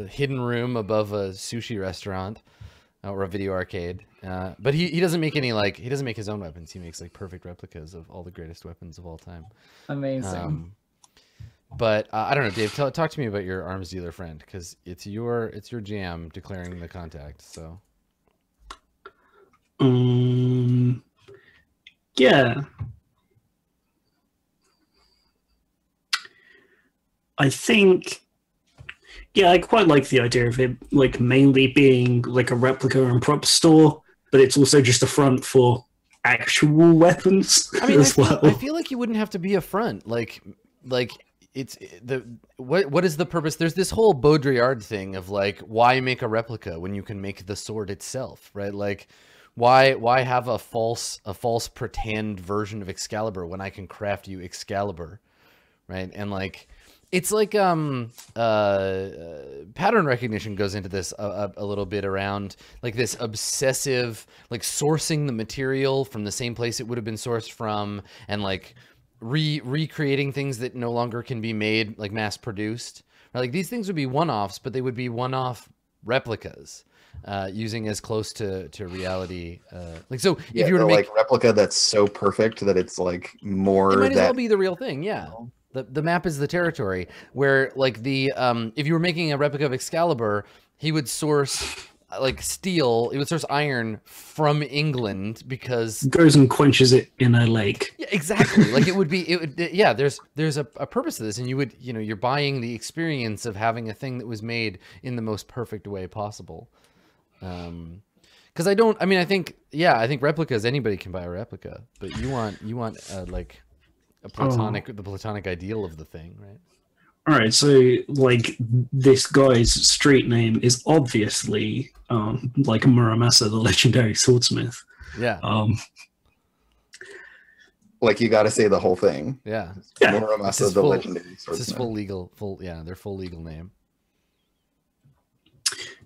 a hidden room above a sushi restaurant uh, or a video arcade. Uh, but he, he doesn't make any like he doesn't make his own weapons. He makes like perfect replicas of all the greatest weapons of all time. Amazing. Um, but uh, I don't know, Dave. Tell, talk to me about your arms dealer friend because it's your it's your jam declaring the contact. So Um, yeah. I think, yeah, I quite like the idea of it, like mainly being like a replica and prop store, but it's also just a front for actual weapons I mean, I as feel, well. I feel like you wouldn't have to be a front. Like, like it's the what what is the purpose? There's this whole Baudrillard thing of like, why make a replica when you can make the sword itself, right? Like, why why have a false a false pretend version of Excalibur when I can craft you Excalibur, right? And like. It's like um uh, uh pattern recognition goes into this a, a, a little bit around like this obsessive like sourcing the material from the same place it would have been sourced from and like re recreating things that no longer can be made like mass produced. Like these things would be one-offs but they would be one-off replicas uh using as close to to reality uh like so if Yeah, you were to make like replica that's so perfect that it's like more it might as that well be the real thing yeah. The, the map is the territory where like the um if you were making a replica of excalibur he would source like steel It was source iron from england because Goes and quenches it in a lake. yeah, exactly. Like it would be it would yeah there's there's a, a purpose to this and you would you know you're buying the experience of having a thing that was made in the most perfect way possible. Um because i don't i mean i think yeah i think replicas anybody can buy a replica but you want you want uh, like a platonic the platonic ideal of the thing right All right, so like this guy's street name is obviously um, like Muramasa, the legendary swordsmith. yeah Um, like you got to say the whole thing. yeah Yeah. Muramasa, the full- legendary this is full legal full yeah their full legal name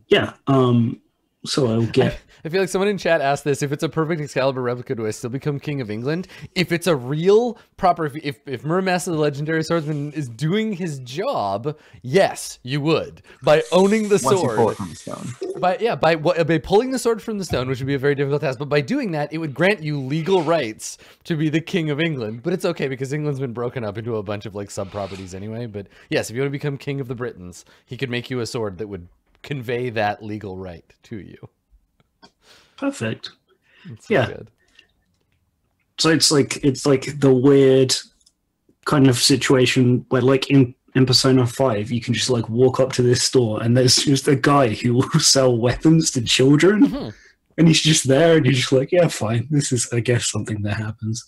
yeah. Um, so I'll get. I feel like someone in chat asked this: if it's a perfect Excalibur replica, do I still become King of England? If it's a real proper, if if, if Muramasa the Legendary Swordsman is doing his job, yes, you would by owning the Once you pull sword. it from the stone. By yeah, by what by pulling the sword from the stone, which would be a very difficult task. But by doing that, it would grant you legal rights to be the King of England. But it's okay because England's been broken up into a bunch of like sub properties anyway. But yes, if you want to become King of the Britons, he could make you a sword that would convey that legal right to you. Perfect. So Yeah. good. So it's like it's like the weird kind of situation where, like in in Persona Five, you can just like walk up to this store and there's just a guy who will sell weapons to children, Mhm. and he's just there, and you're just like, yeah, fine. This is, I guess, something that happens.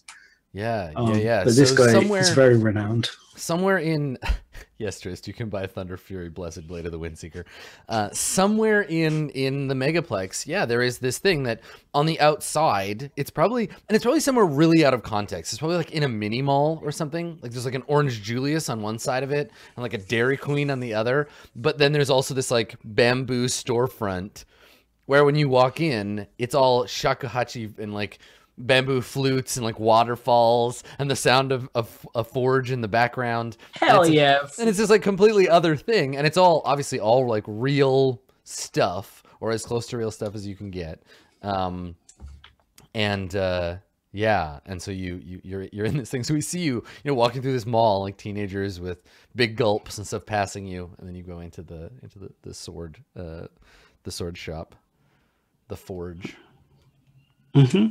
Yeah, Um, yeah, yeah. But this guy somewhere, is very renowned. somewhere in, yes, Trist, you can buy Thunder Fury, Blessed Blade of the Windseeker. Uh, somewhere in in the Megaplex, yeah, there is this thing that on the outside, it's probably and it's probably somewhere really out of context. It's probably like in a mini mall or something. Like there's like an Orange Julius on one side of it and like a Dairy Queen on the other. But then there's also this like bamboo storefront where when you walk in, it's all shakuhachi and like bamboo flutes and like waterfalls and the sound of, of a forge in the background. Hell it's a- yes. And it's just like completely other thing. And it's all obviously all like real stuff or as close to real stuff as you can get. Um, and uh, yeah, and so you you you're you're in this thing. So we see you you know walking through this mall like teenagers with big gulps and stuff passing you, and then you go into the into the the sword uh, the sword shop, the forge. hmm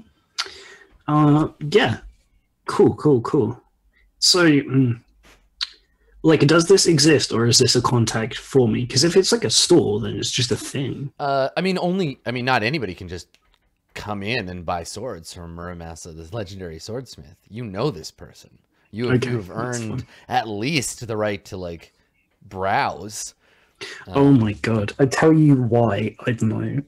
Uh, yeah. Cool, cool, cool. So, mm, like, does this exist, or is this a contact for me? Because if it's like a store, then it's just a thing. Uh, I mean, only I mean, not anybody can just come in and buy swords from Muramasa, this legendary swordsmith. You know this person. You have, Okay, you have earned at least the right to like browse. oh my god! I tell you why I don't know.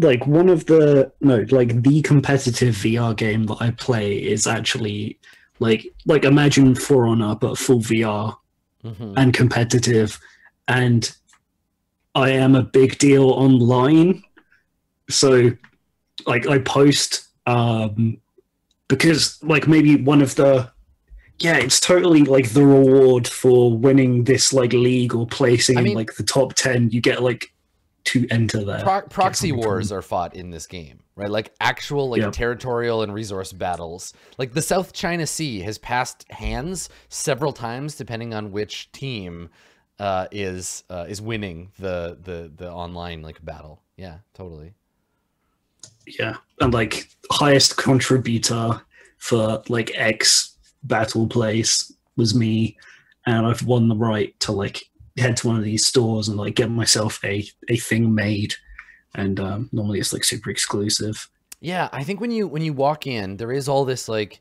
Like one of the no, like the competitive VR game that I play is actually like like imagine For Honor but full VR Mhm. and competitive, and I am a big deal online. So, like, I post um, because, like, maybe one of the yeah, it's totally like the reward for winning this like league or placing I mean- in like the top ten. You get like to enter there. Pro- proxy wars are fought in this game, right? Like actual like Yep. territorial and resource battles. Like the South China Sea has passed hands several times, depending on which team uh, is uh, is winning the the the online like battle. Yeah, totally. yeah and like highest contributor for like x battle place was me and i've won the right to like head to one of these stores and like get myself a a thing made and um normally it's like super exclusive Yeah, I think when you when you walk in, there is all this like.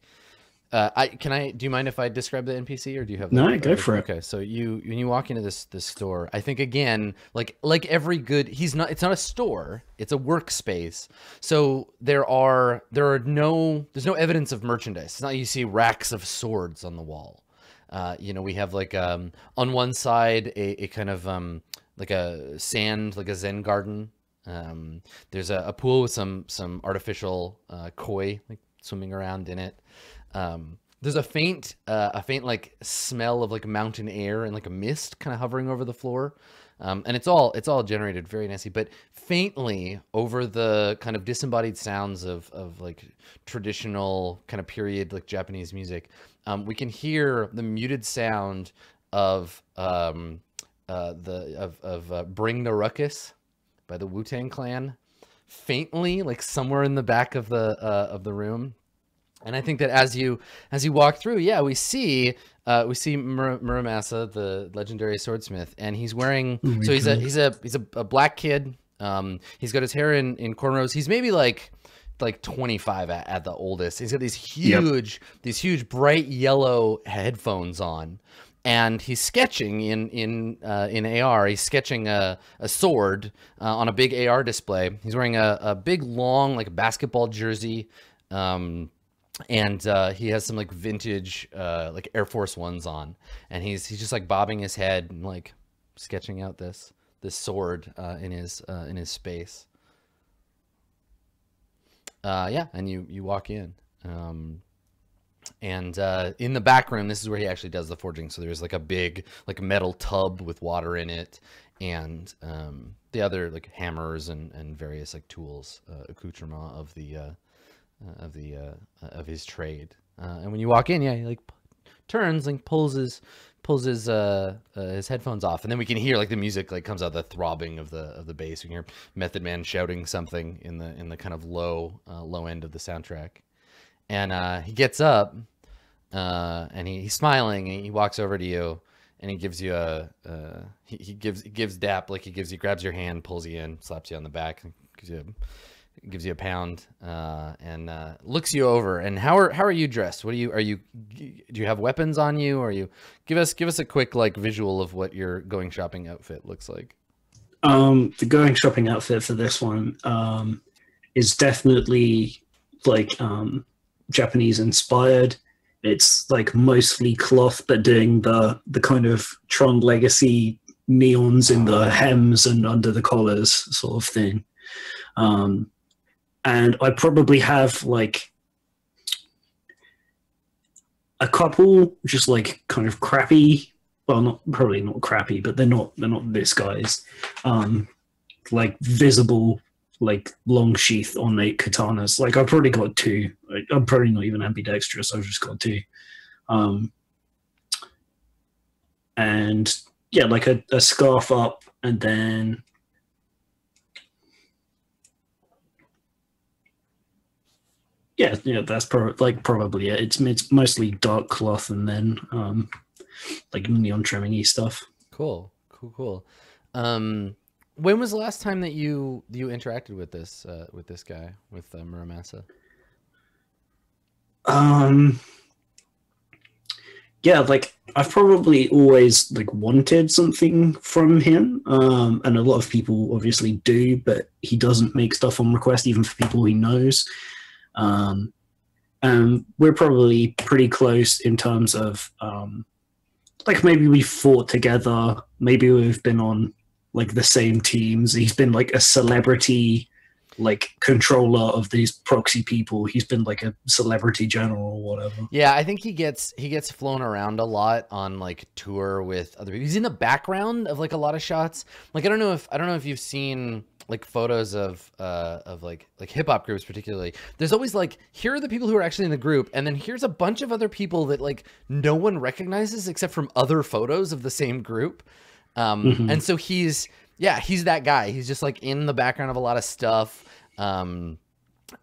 Uh, I can I do you mind if I describe the NPC or do you have No, go for it. Okay, so you when you walk into this this store, I think again like like every good he's not it's not a store it's a workspace. So there are there are no there's no evidence of merchandise. It's not you see racks of swords on the wall. Uh, you know we have like um on one side a, a kind of um like a sand like a zen garden um, there's a, a pool with some some artificial uh, koi like swimming around in it. Um, there's a faint uh, a faint like smell of like mountain air and like a mist kind of hovering over the floor. Um, and it's all it's all generated very nicely, but faintly over the kind of disembodied sounds of of like traditional kind of period like Japanese music, um, we can hear the muted sound of um, uh, the of of uh, "Bring the Ruckus" by the Wu Tang Clan, faintly, like somewhere in the back of the uh, of the room. And I think that as you as you walk through, yeah, we see uh, we see Mur- Muramasa, the legendary swordsmith, and he's wearing. Oh so he's a he's a he's a, a black kid. Um, he's got his hair in in cornrows. He's maybe like like 25 at, at the oldest. He's got these Yep. huge these huge bright yellow headphones on. And he's sketching in in uh, in AR. He's sketching a, a sword uh, on a big AR display. He's wearing a, a big long like basketball jersey. Um, and uh, he has some like vintage uh, like Air Force Ones on, and he's he's just like bobbing his head and like sketching out this this sword uh, in his uh, in his space. Uh, yeah, and you you walk in, um, and uh, in the back room, this is where he actually does the forging. So there's like a big like metal tub with water in it, and um, the other like hammers and and various like tools, uh, accoutrement of the. Uh, uh, of the uh, of his trade. Uh, and when you walk in, yeah, he like turns and pulls his pulls his uh, uh his headphones off, and then we can hear like the music like comes out the throbbing of the of the bass. We can hear Method Man shouting something in the in the kind of low uh, low end of the soundtrack. And uh, he gets up uh, and he, he's smiling and he walks over to you and he gives you a uh, he, he gives he gives dap like he gives you grabs your hand pulls you in slaps you on the back gives you a, gives you a pound uh, and uh, looks you over. And how are how are you dressed? What are you are you do you have weapons on you? Or are you give us give us a quick like visual of what your going shopping outfit looks like. um the going shopping outfit for this one um is definitely like um japanese inspired it's like mostly cloth but doing the the kind of tron legacy neons in the hems and under the collars sort of thing um and i probably have like a couple just like kind of crappy well not probably not crappy but they're not they're not this guys um like visible like long sheath ornate katanas. Like I've probably got two. I'm probably not even ambidextrous. I've just got two. Um, and yeah, like a, a scarf up, and then yeah, yeah, that's pro- like probably it. It's it's mostly dark cloth and then um, like neon trimming stuff. Cool, cool, cool. Um, when was the last time that you you interacted with this uh, with this guy with uh, Muramasa? Um, yeah, like I've probably always like wanted something from him, um, and a lot of people obviously do, but he doesn't make stuff on request even for people he knows. Um, and we're probably pretty close in terms of um, like maybe we fought together, maybe we've been on like the same teams. He's been like a celebrity like controller of these proxy people. He's been like a celebrity general or whatever. Yeah, I think he gets he gets flown around a lot on like tour with other people. He's in the background of like a lot of shots. Like I don't know if I don't know if you've seen like photos of uh of like like hip hop groups particularly. There's always like here are the people who are actually in the group and then here's a bunch of other people that like no one recognizes except from other photos of the same group. Um mm-hmm. and so he's yeah, he's that guy. He's just like in the background of a lot of stuff. Um,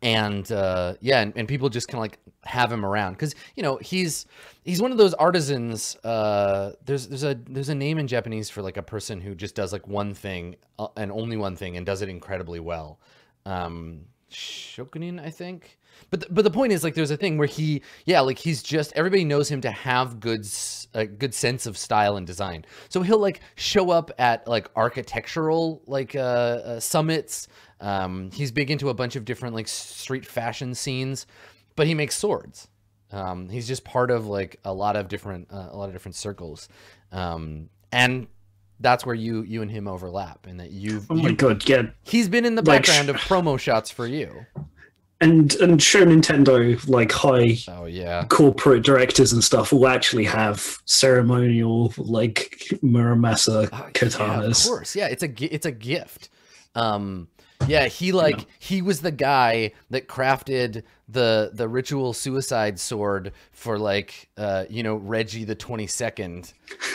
and uh, yeah, and, and people just kind of like have him around because you know he's he's one of those artisans. Uh, there's there's a there's a name in Japanese for like a person who just does like one thing uh, and only one thing and does it incredibly well. Um, shokunin, I think. But the, but the point is like there's a thing where he yeah like he's just everybody knows him to have good a good sense of style and design. So he'll like show up at like architectural like uh, uh summits um, he's big into a bunch of different like street fashion scenes, but he makes swords. Um, he's just part of like a lot of different uh, a lot of different circles, um, and that's where you you and him overlap, and that you've. Oh my you, god! Yeah, he's been in the like, background of promo shots for you. And and show Nintendo like high oh yeah corporate directors and stuff will actually have ceremonial like Muramasa katanas. Yeah, of course, yeah, it's a it's a gift. Um, yeah, he like he was the guy that crafted the the ritual suicide sword for like uh you know Reggie the 22nd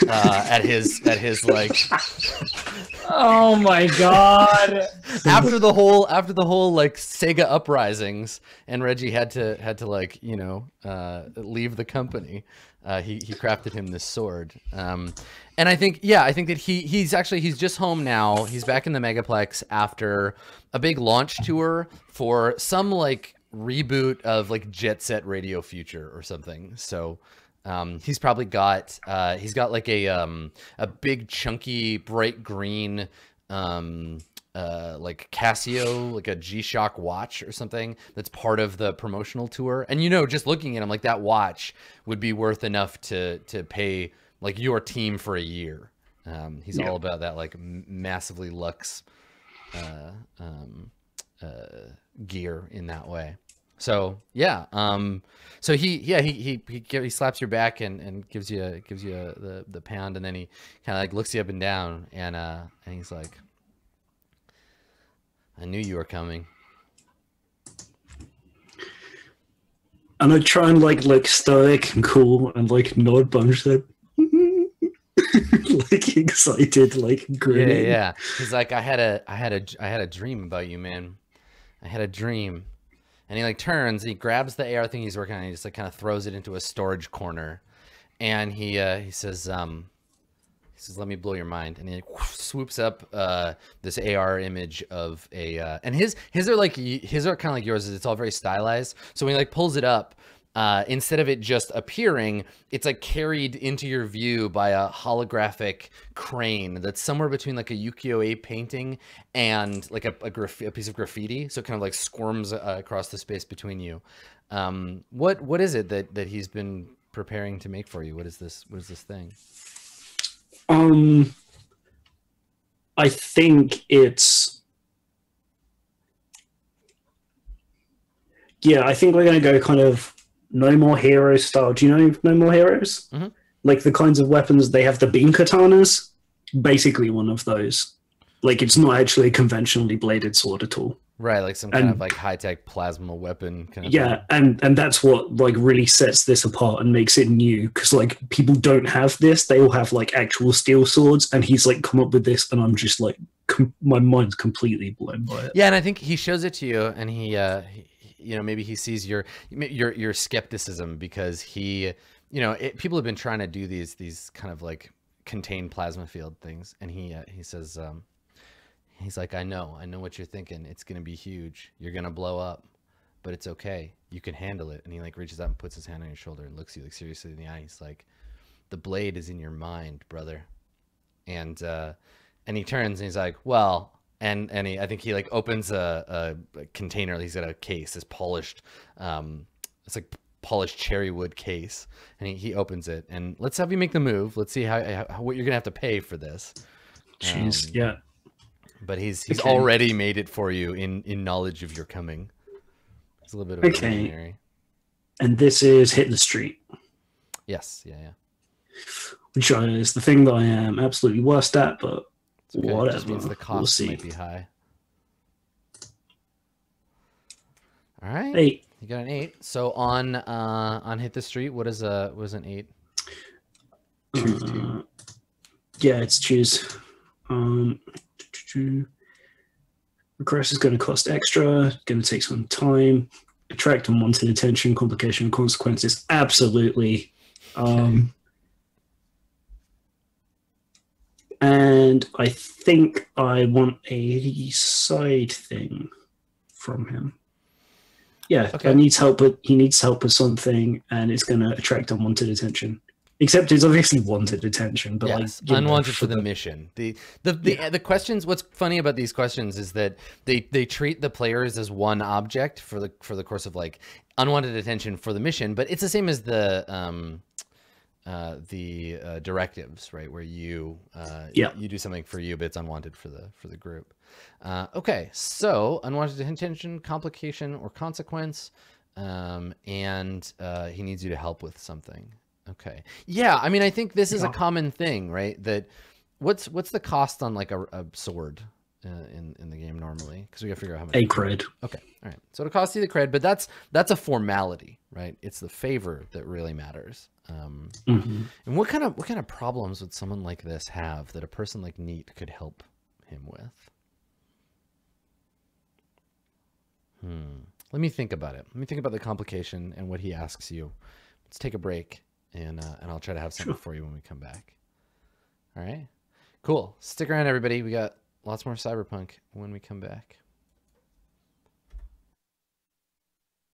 uh at his at his like Oh my god. after the whole after the whole like Sega uprisings and Reggie had to had to like, you know, uh leave the company. Uh he he crafted him this sword. Um and I think, yeah, I think that he he's actually he's just home now. He's back in the Megaplex after a big launch tour for some like reboot of like Jet Set Radio Future or something. So um, he's probably got uh, he's got like a um, a big chunky bright green um, uh, like Casio, like a G-Shock watch or something that's part of the promotional tour. And you know, just looking at him, like that watch would be worth enough to to pay like your team for a year. Um, he's all about that like massively luxe uh, um, uh, gear in that way. So yeah, um, so he yeah he he he, he slaps your back and, and gives you a, gives you a, the the pound and then he kind of like looks you up and down and uh and he's like, I knew you were coming. And I try and like look stoic and cool and like nod bunch that like excited, like grinning. Yeah, yeah. He's like, I had a, I had a, I had a dream about you, man. I had a dream, and he like turns, he grabs the AR thing he's working on, he just like kind of throws it into a storage corner, and he, uh, he says, um, he says, "Let me blow your mind," and he swoops up uh, this AR image of a, uh, and his his are like his are kind of like yours. It's all very stylized. So when he like pulls it up, uh, instead of it just appearing, it's like carried into your view by a holographic crane that's somewhere between like a ukiyo-e painting and like a, a, a, piece of graffiti. So it kind of like squirms uh, across the space between you. Um, what what is it that that he's been preparing to make for you? What is this? What is this thing? Um, I think it's yeah. I think we're gonna go kind of no More Heroes style. Do you know No More Heroes? Mm-hmm. Like the kinds of weapons they have the beam katanas. Basically, one of those. Like it's not actually a conventionally bladed sword at all. Right, like some kind And- of like high tech plasma weapon kind of Yeah, and and that's what like really sets this apart and makes it new because like people don't have this. They all have like actual steel swords, and he's like come up with this, and I'm just like com- my mind's completely blown by it. Yeah, and I think he shows it to you, and he, uh, he, you know, maybe he sees your your your skepticism because he, you know, it, people have been trying to do these these kind of like contained plasma field things, and he uh, he says, um, he's like, I know, I know what you're thinking. It's gonna be huge. You're gonna blow up, but it's okay. You can handle it. And he like reaches out and puts his hand on your shoulder and looks you like seriously in the eye. He's like, the blade is in your mind, brother. And uh, and he turns and he's like, well, and and he, I think he like opens a, a, a container. He's got a case, this polished, um, it's like polished cherry wood case, and he, he opens it. And let's have you make the move. Let's see how, how what you're gonna have to pay for this. Jeez, Um, yeah. But he's he's Okay. already made it for you in in knowledge of your coming. It's a little bit of a Okay. visionary. And this is hitting the street, Yes, yeah, yeah. which is the thing that I am absolutely worst at, but Okay. It whatever. just means the we'll cost see. might be high. All right. Eight. You got an eight. So on uh on hit the street, what is a was an eight? Choose Uh, yeah, it's choose. Um, regress is going to cost extra. Going to take some time. Attract unwanted attention, complication, and consequences. Absolutely. Um, and I think I want a side thing from him. Yeah, Okay. I needs help with he needs help with something, and it's going to attract unwanted attention. Except it's obviously wanted attention, but yes, like know, unwanted for for the mission. The the the, the questions. What's funny about these questions is that they they treat the players as one object for the for the course of like unwanted attention for the mission, but it's the same as the um uh the uh, directives, right? Where you uh Yeah. you do something for you, but it's unwanted for the for the group. Uh, okay, so unwanted attention, complication, or consequence, um, and uh, he needs you to help with something. Okay, yeah, I mean, I think this is a common thing, right? That what's what's the cost on like a, a sword uh, in in the game normally? Because we gotta figure out how much. a cred. Okay, all right. So it'll cost you the cred, but that's that's a formality, right? It's the favor that really matters. Um, Mhm. and what kind of what kind of problems would someone like this have that a person like Neat could help him with? Hmm. Let me think about it. Let me think about the complication and what he asks you. Let's take a break, and uh, and I'll try to have something Sure. for you when we come back. All right. Cool. Stick around, everybody. We got lots more cyberpunk when we come back.